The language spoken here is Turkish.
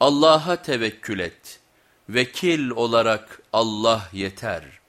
Allah'a tevekkül et. Vekil olarak Allah yeter.''